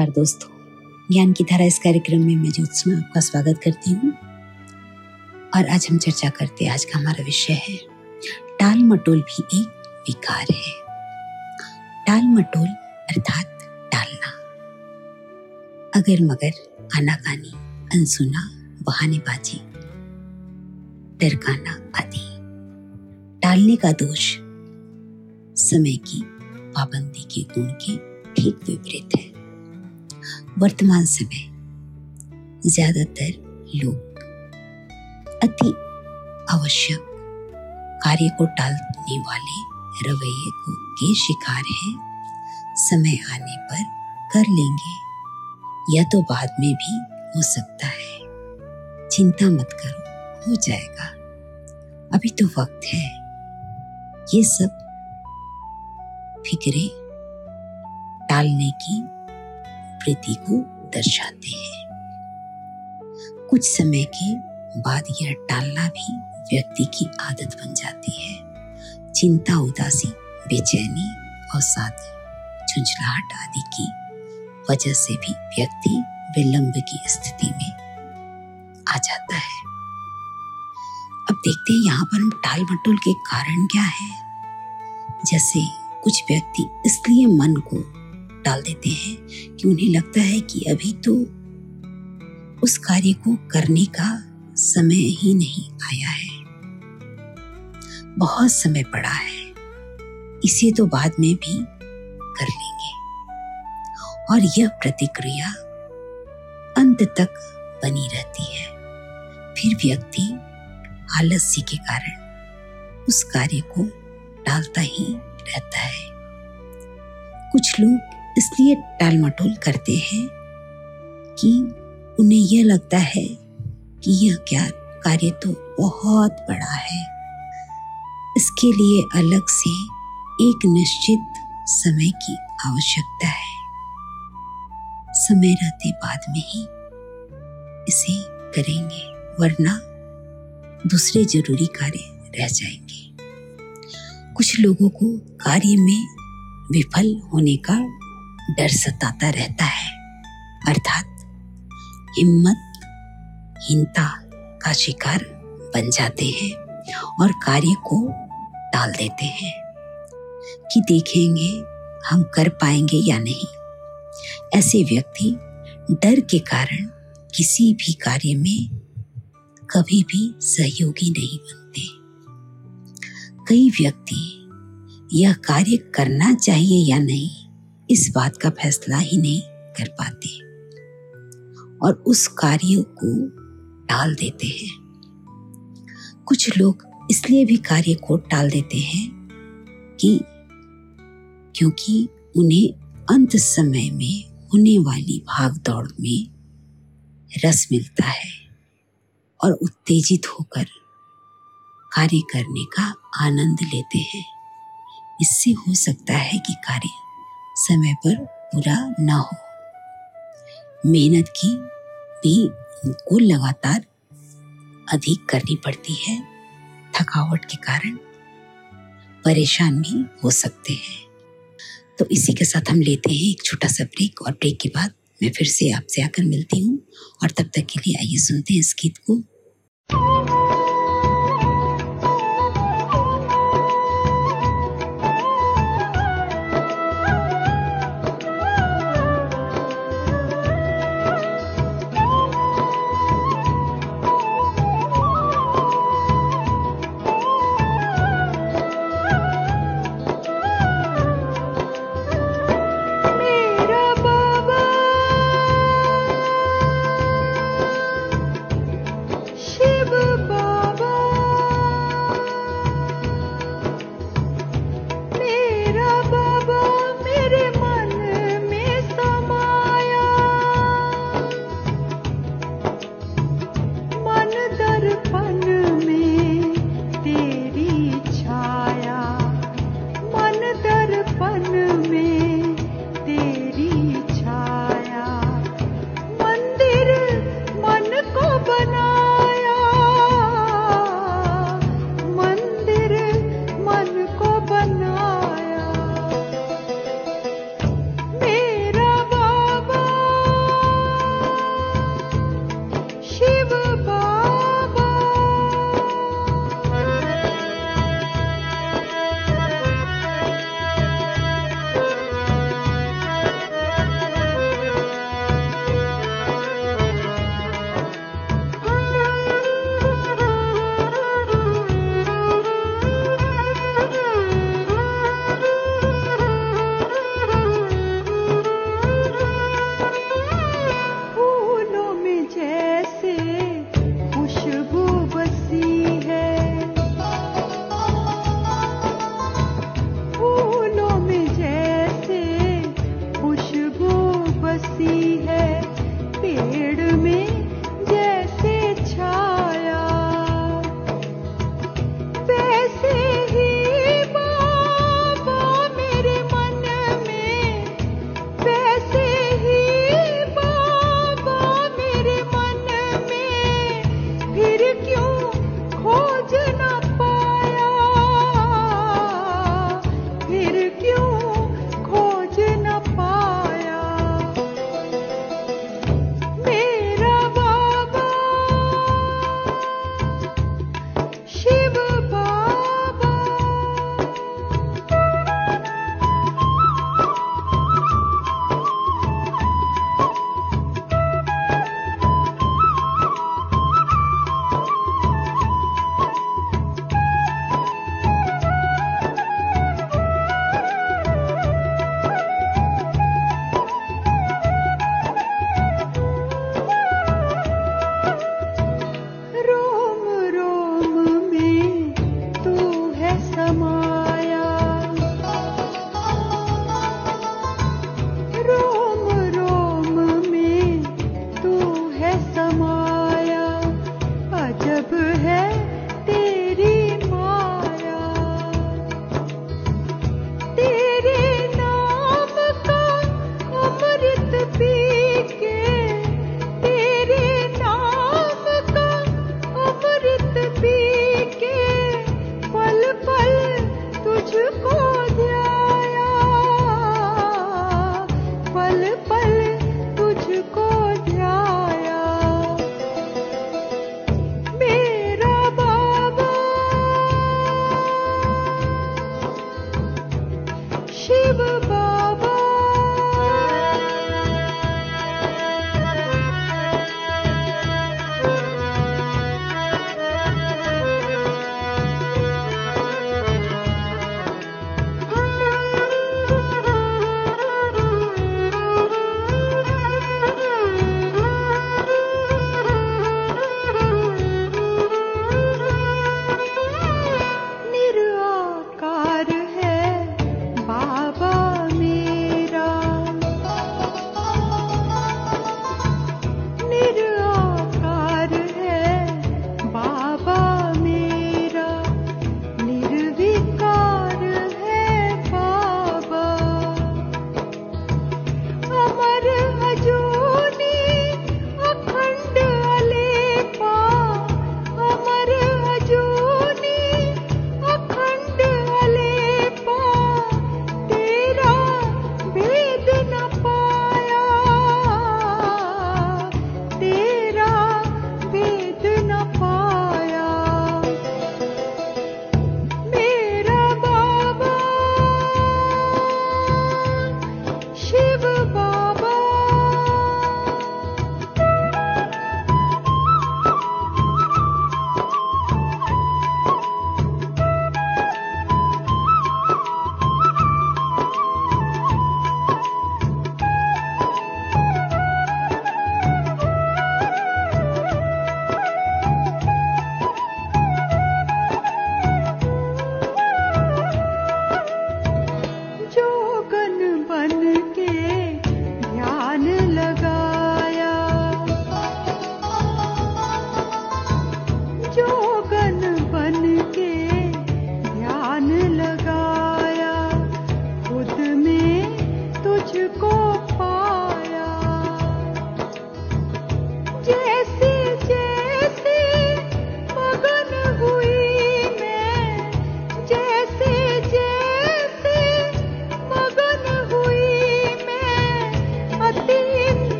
नमस्कार दोस्तों। ज्ञान की धारा इस कार्यक्रम में मैं ज्योत्सना आपका स्वागत करती हूँ। और आज हम चर्चा करते हैं, आज का हमारा विषय है टाल मटोल भी एक विकार है। टाल मटोल अर्थात टालना अगर मगर आनाकानी, अनसुना, बहानेबाजी, डरकाना आदि। टालने का दोष समय की पाबंदी के गुण के ठीक विपरीत है। वर्तमान समय, ज़्यादातर लोग अति आवश्यक कार्य को टालने वाले रवैये को के शिकार हैं। समय आने पर कर लेंगे, या तो बाद में भी हो सकता है। चिंता मत करो, हो जाएगा। अभी तो वक्त है। ये सब फिक्रे टालने की वृत्ति को दर्शाते हैं। कुछ समय के बाद यह टालना भी व्यक्ति की आदत बन जाती है। चिंता, उदासी, बेचैनी और साथ झुंझलाहट आदि की वजह से भी व्यक्ति विलंब की स्थिति में आ जाता है। अब देखते हैं यहाँ पर हम टाल मटोल के कारण क्या है। जैसे कुछ व्यक्ति इसलिए मन को टाल देते हैं कि उन्हें लगता है कि अभी तो उस कार्य को करने का समय ही नहीं आया है। बहुत समय पड़ा है। इसे तो बाद में भी कर लेंगे। और यह प्रतिक्रिया अंत तक बनी रहती है। फिर व्यक्ति आलस्य के कारण उस कार्य को टालता ही रहता है। कुछ लोग इसलिए टाल मटोल करते हैं कि उन्हें यह लगता है कि यह क्या कार्य तो बहुत बड़ा है। इसके लिए अलग से एक निश्चित समय की आवश्यकता है। समय रहते बाद में ही इसे करेंगे, वरना दूसरे ज़रूरी कार्य रह जाएँगे। कुछ लोगों को कार्य में विफल होने का डर सताता रहता है। अर्थात हिम्मत, हीनता का शिकार बन जाते हैं और कार्य को टाल देते हैं कि देखेंगे हम कर पाएँगे या नहीं। ऐसे व्यक्ति डर के कारण किसी भी कार्य में कभी भी सहयोगी नहीं बनते। कई व्यक्ति यह कार्य करना चाहिए या नहीं इस बात का फैसला ही नहीं कर पाते और उस कार्य को टाल देते हैं। कुछ लोग इसलिए भी कार्य को टाल देते हैं कि क्योंकि उन्हें अंत समय में होने वाली भाग दौड़ में रस मिलता है और उत्तेजित होकर कार्य करने का आनंद लेते हैं। इससे हो सकता है कि कार्य समय पर पूरा ना हो। मेहनत की भी उनको लगातार अधिक करनी पड़ती है। थकावट के कारण परेशान भी हो सकते हैं। तो इसी के साथ हम लेते हैं एक छोटा सा ब्रेक और ब्रेक के बाद मैं फिर से आपसे आकर मिलती हूँ। और तब तक के लिए आइए सुनते हैं इस गीत को।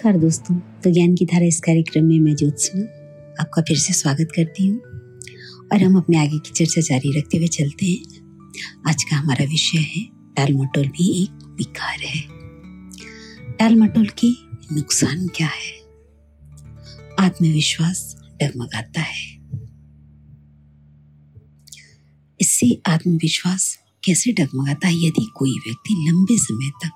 नमस्कार दोस्तों। तो ज्ञान की धारा इस कार्यक्रम में मैं ज्योत्सना, आपका फिर से स्वागत करती हूँ। और हम अपने आगे की चर्चा जारी रखते हुए चलते हैं। आज का हमारा विषय है टाल मटोल भी एक विकार है। टाल मटोल के नुकसान क्या है? आत्मविश्वास डगमगाता है। इससे आत्मविश्वास कैसे डगमगाता है? यदि कोई व्यक्ति लंबे समय तक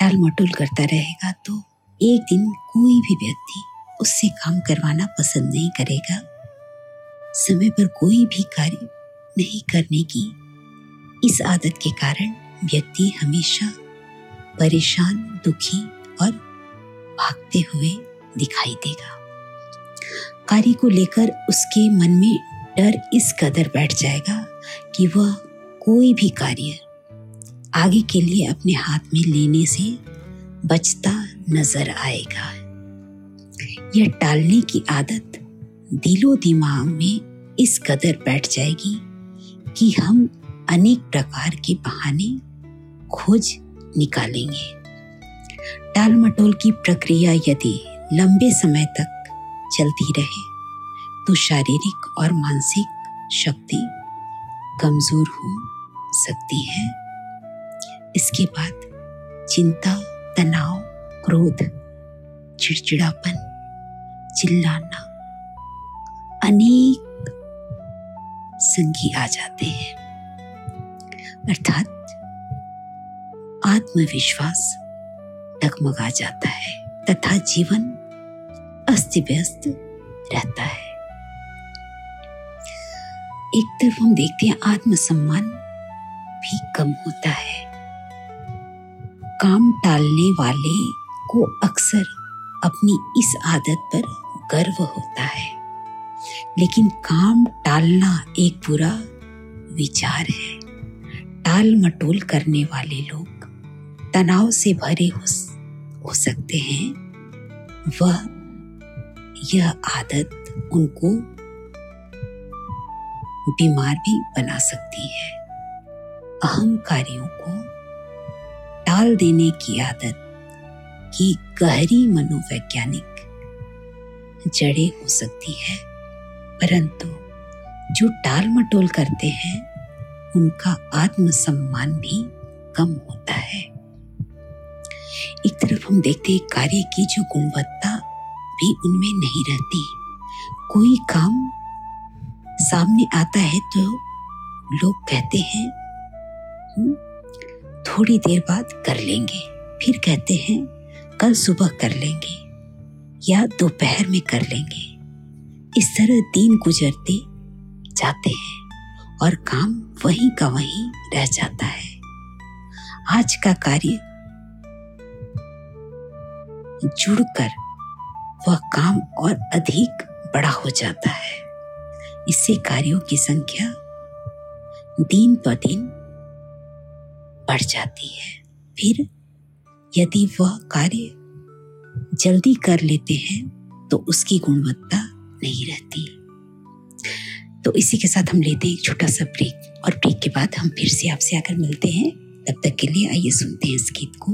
टाल मटोल करता रहेगा तो एक दिन कोई भी व्यक्ति उससे काम करवाना पसंद नहीं करेगा। समय पर कोई भी कार्य नहीं करने की इस आदत के कारण व्यक्ति हमेशा परेशान, दुखी और भागते हुए दिखाई देगा। कार्य को लेकर उसके मन में डर इस कदर बैठ जाएगा कि वह कोई भी कार्य आगे के लिए अपने हाथ में लेने से बचता नज़र आएगा। यह टालने की आदत दिलो दिमाग में इस कदर बैठ जाएगी कि हम अनेक प्रकार के बहाने खोज निकालेंगे। टाल मटोल की प्रक्रिया यदि लंबे समय तक चलती रहे तो शारीरिक और मानसिक शक्ति कमज़ोर हो सकती है। इसके बाद चिंता, तनाव क्रोध, चिड़चिड़ापन, चिल्लाना, अनेक संगी आ जाते हैं। अर्थात आत्मविश्वास डगमगा जाता है, तथा जीवन अस्त व्यस्त रहता है। एक तरफ़ हम देखते हैं आत्मसम्मान भी कम होता है। काम टालने वाले को अक्सर अपनी इस आदत पर गर्व होता है। लेकिन काम टालना एक बुरा विचार है। टाल मटोल करने वाले लोग तनाव से भरे हो, हो सकते हैं। वह यह आदत उनको बीमार भी बना सकती है। अहम कार्यों को टाल देने की आदत की गहरी मनोवैज्ञानिक जड़ें हो सकती है परंतु जो टाल मटोल करते हैं उनका आत्मसम्मान भी कम होता है। एक तरफ़ हम देखते हैं कार्य की जो गुणवत्ता भी उनमें नहीं रहती। कोई काम सामने आता है तो लोग कहते हैं हम्म, थोड़ी देर बाद कर लेंगे। फिर कहते हैं कल सुबह कर लेंगे या दोपहर में कर लेंगे। इस तरह दिन गुजरते जाते हैं और काम वहीं का वहीं रह जाता है। आज का कार्य जुड़कर वह काम और अधिक बड़ा हो जाता है। इससे कार्यों की संख्या दिन ब दिन बढ़ जाती है। फिर यदि वह कार्य जल्दी कर लेते हैं तो उसकी गुणवत्ता नहीं रहती। तो इसी के साथ हम लेते हैं एक छोटा सा ब्रेक और ब्रेक के बाद हम फिर से आपसे आकर मिलते हैं। तब तक के लिए आइए सुनते हैं इस गीत को।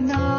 मन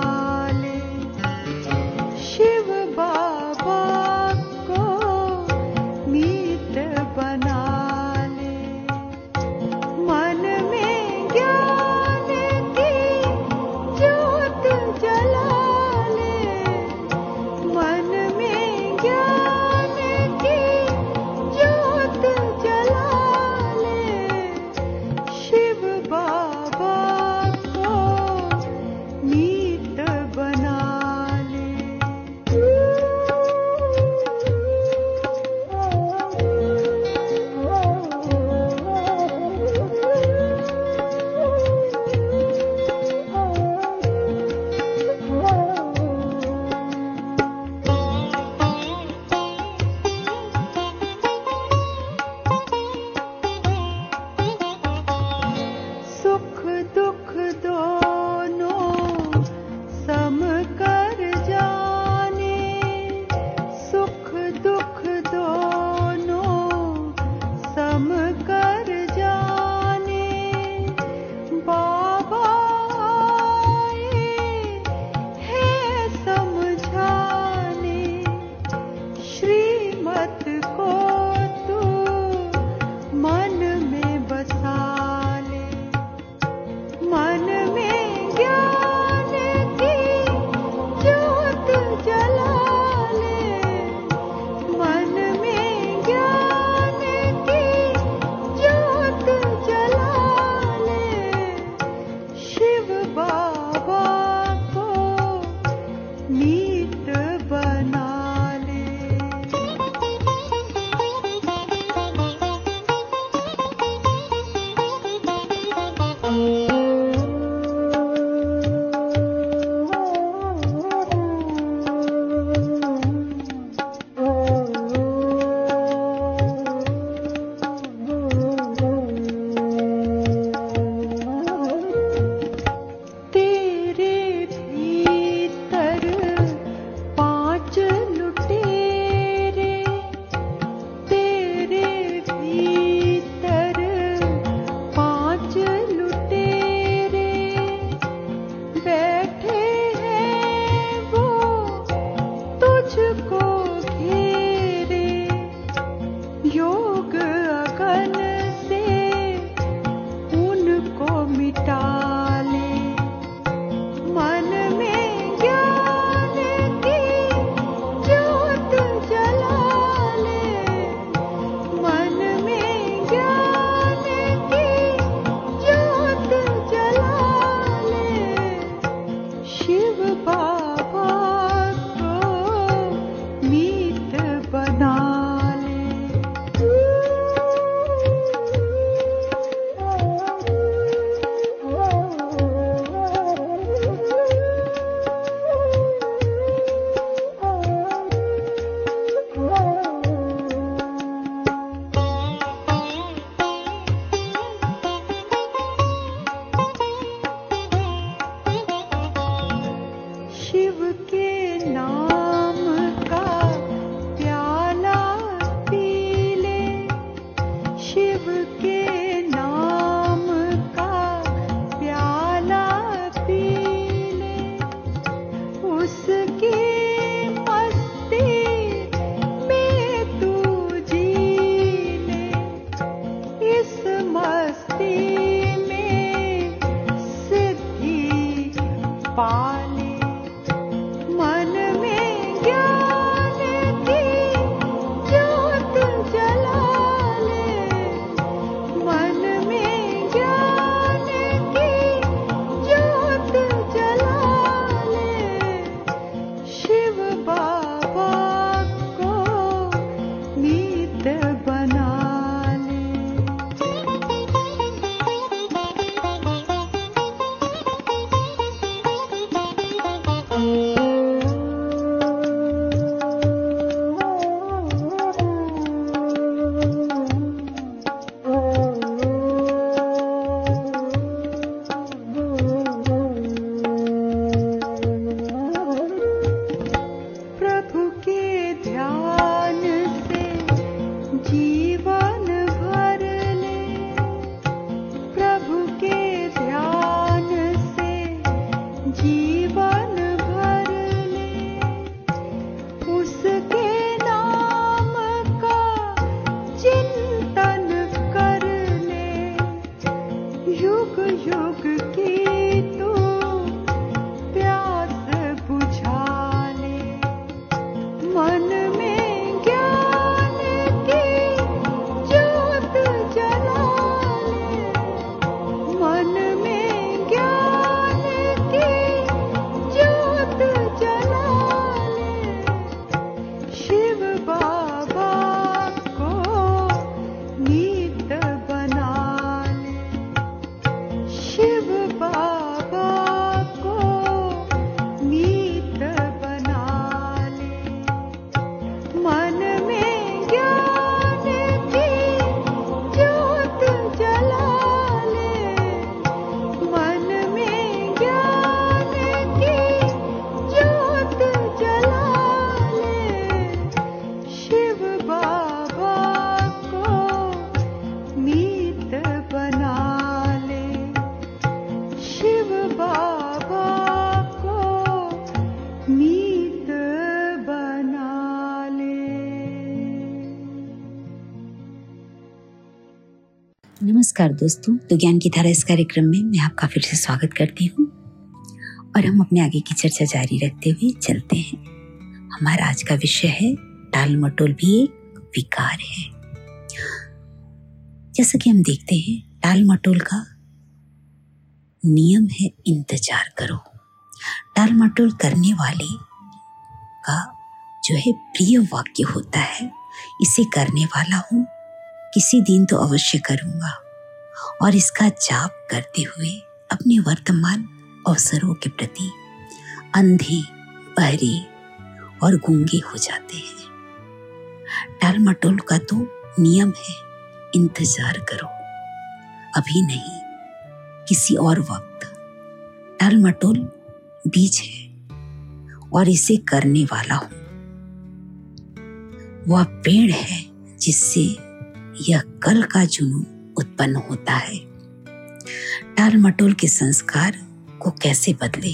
god! नमस्कार दोस्तों। तो ज्ञान की धारा इस कार्यक्रम में मैं आपका फिर से स्वागत करती हूँ। और हम अपने आगे की चर्चा जारी रखते हुए चलते हैं। हमारा आज का विषय है टाल मटोल भी एक विकार है। जैसा कि हम देखते हैं टाल मटोल का नियम है, इंतज़ार करो। टाल मटोल करने वाले का जो है प्रिय वाक्य होता है, इसे करने वाला हूँ। किसी दिन तो अवश्य करूँगा। और इसका जाप करते हुए अपने वर्तमान अवसरों के प्रति अंधे, बहरे और गूँगे हो जाते हैं। टालमटोल का तो नियम है, इंतज़ार करो। अभी नहीं, किसी और वक्त। टालमटोल बीज है और इसे करने वाला हूँ। वह पेड़ है जिससे यह कल का जुनून उत्पन्न होता है। टाल मटोल के संस्कार को कैसे बदले?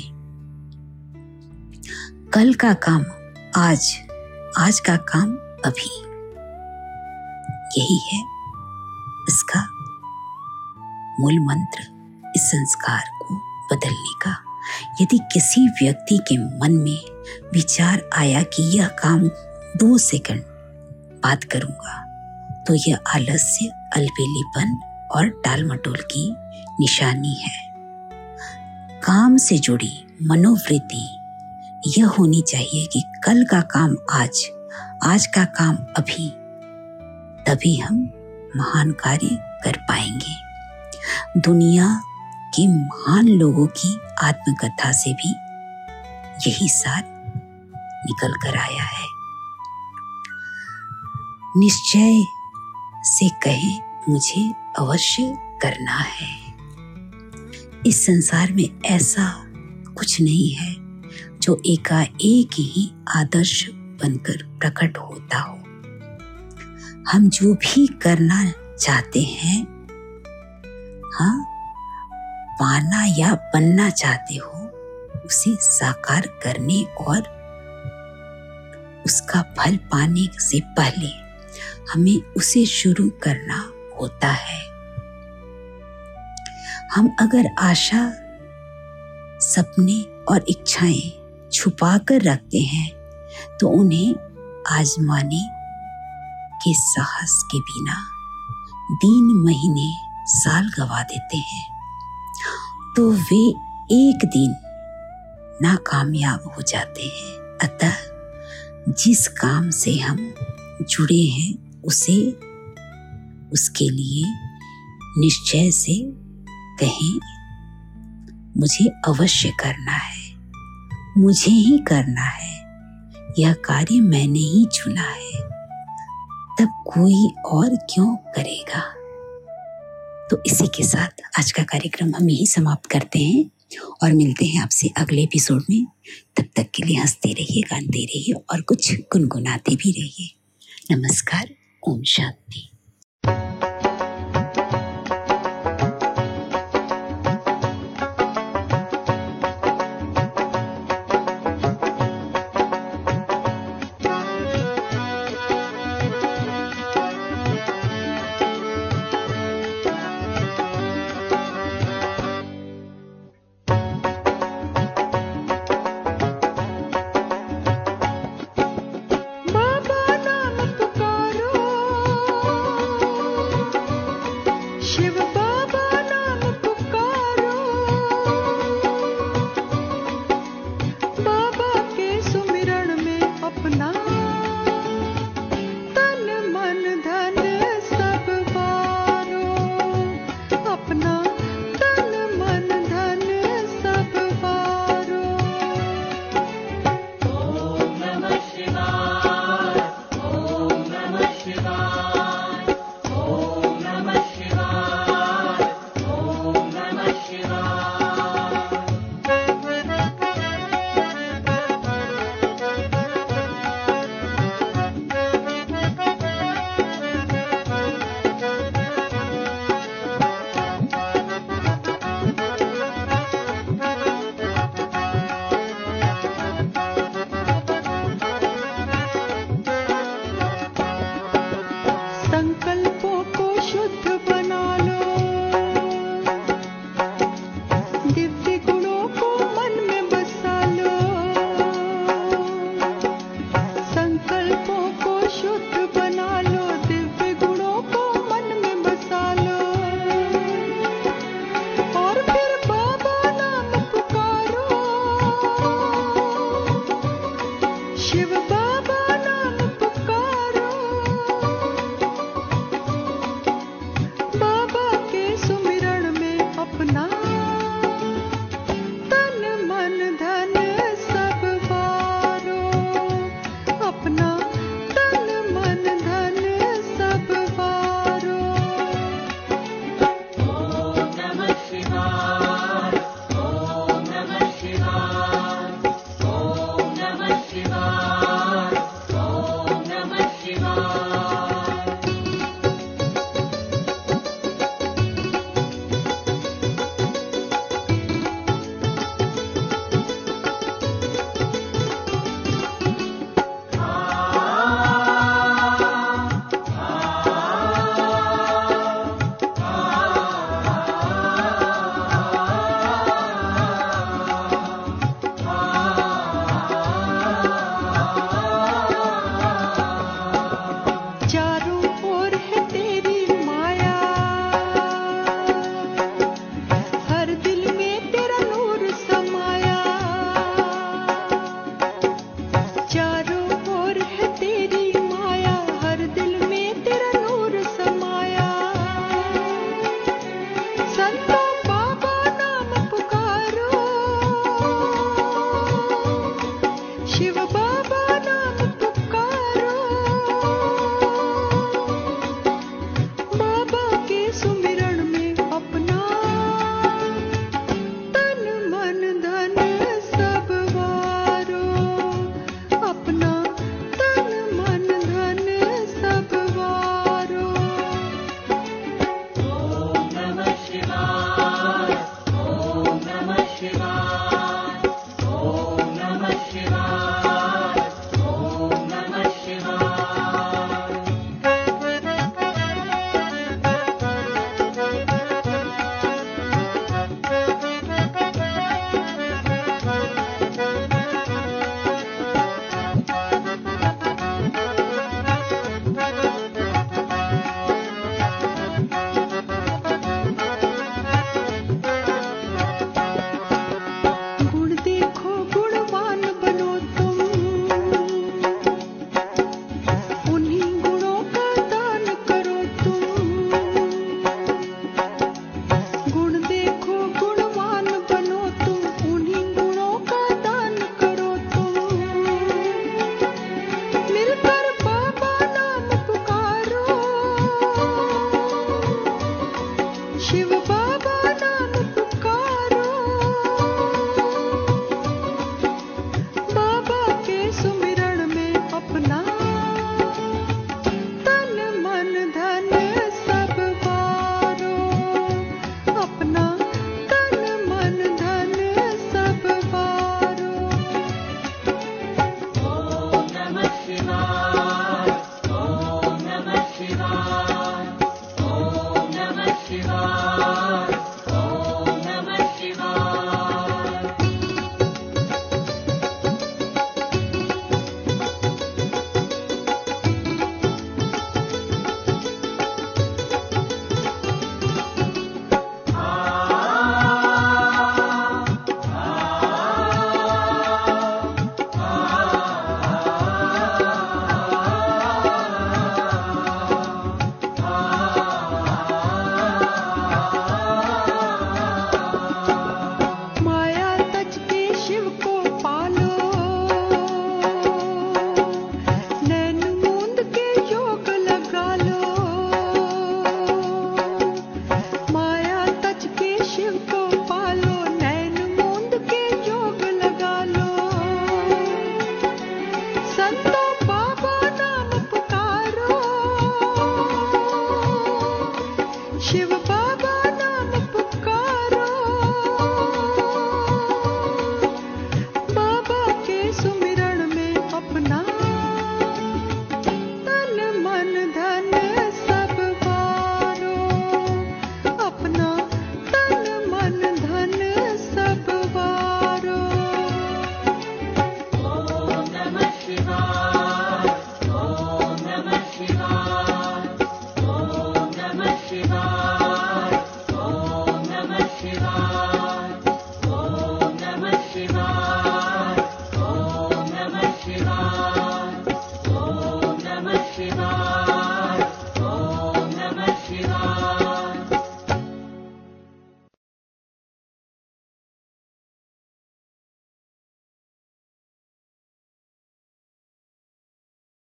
कल का काम आज आज का काम अभी। यही है इसका मूल मंत्र इस संस्कार को बदलने का। यदि किसी व्यक्ति के मन में विचार आया कि यह काम दो सेकंड बात करूँगा तो यह आलस्य, अलबेलीपन और टाल मटोल की निशानी है। काम से जुड़ी मनोवृत्ति यह होनी चाहिए कि कल का काम आज आज का काम अभी, तभी हम महान कार्य कर पाएँगे। दुनिया के महान लोगों की आत्मकथा से भी यही सार निकल कर आया है। निश्चय से कहे, मुझे अवश्य करना है। इस संसार में ऐसा कुछ नहीं है जो एकाएक ही आदर्श बनकर प्रकट होता हो। हम जो भी करना चाहते हैं हाँ पाना या बनना चाहते हो, उसे साकार करने और उसका फल पाने से पहले हमें उसे शुरू करना होता है। हम अगर आशा, सपने और इच्छाएँ छुपा कर रखते हैं तो उन्हें आजमाने के साहस के बिना दिन, महीने, साल गवा देते हैं। तो वे एक दिन नाकामयाब हो जाते हैं। अतः जिस काम से हम जुड़े हैं उसे उसके लिए निश्चय से कहें, मुझे अवश्य करना है, मुझे ही करना है, यह कार्य मैंने ही चुना है, तब कोई और क्यों करेगा? तो इसी के साथ आज का कार्यक्रम हम यही समाप्त करते हैं और मिलते हैं आपसे अगले एपिसोड में। तब तक के लिए हँसते रहिए गाते रहिए और कुछ गुनगुनाते भी रहिए। नमस्कार। ओम 地